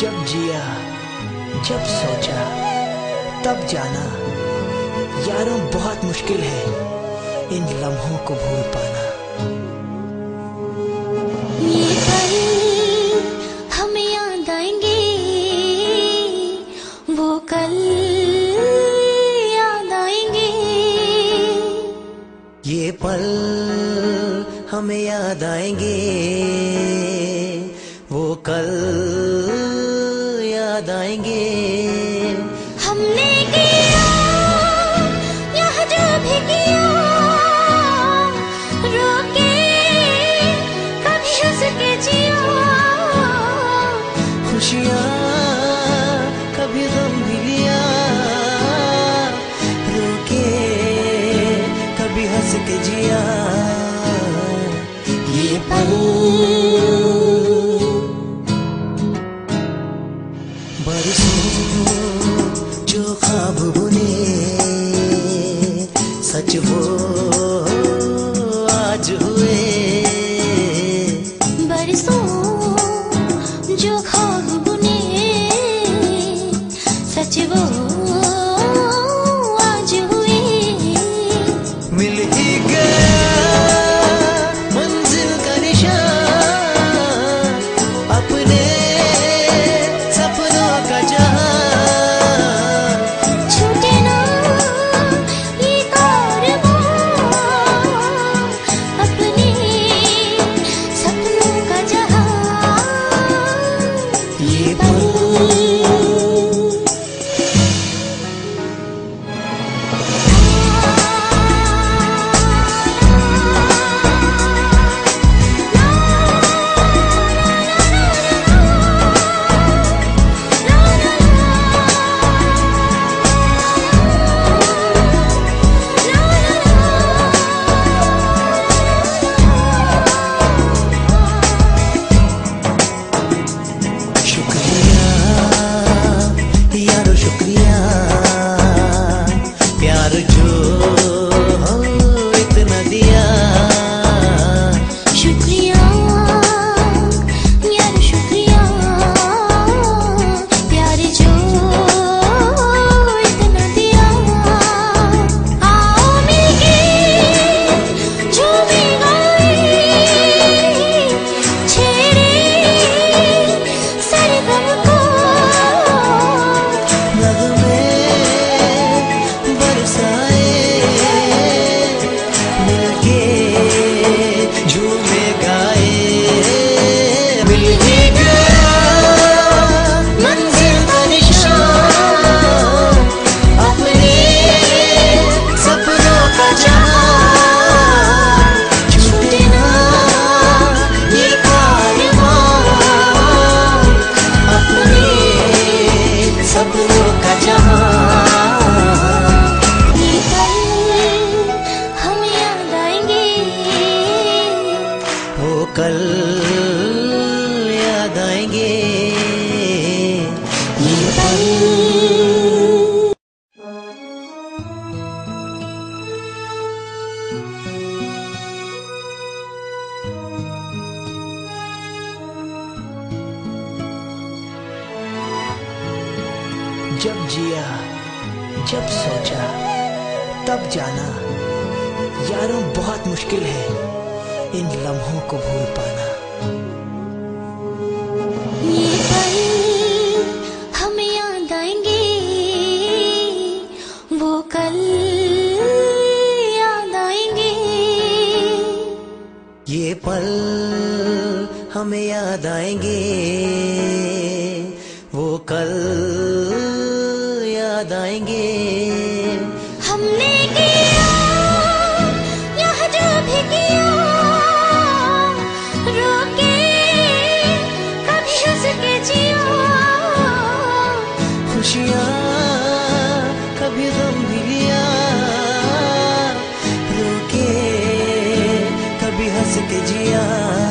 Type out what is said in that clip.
जब जिया जब सोचा तब जाना। यारों बहुत मुश्किल है इन लम्हों को भूल पाना। ये पल हमें याद आएँगे। वो कल याद आएँगे। ये पल हमें याद आएँगे। वो कल याद आएँगे हमने किया यह जो भी किया रोके कभी हंस के जिया। खुशियाँ कभी गम भी लिया। रोके कभी हंस के जिया। ये पल जो खाब बुने सच वो कल याद आएँगे। जब जिया जब सोचा तब जाना। यारों बहुत मुश्किल है। इन लम्हों को भूल पाना। ये पल हम याद आएँगे। वो कल याद आएँगे। ये पल हमें याद आएँगे। वो कल याद आएँगे। se pedia.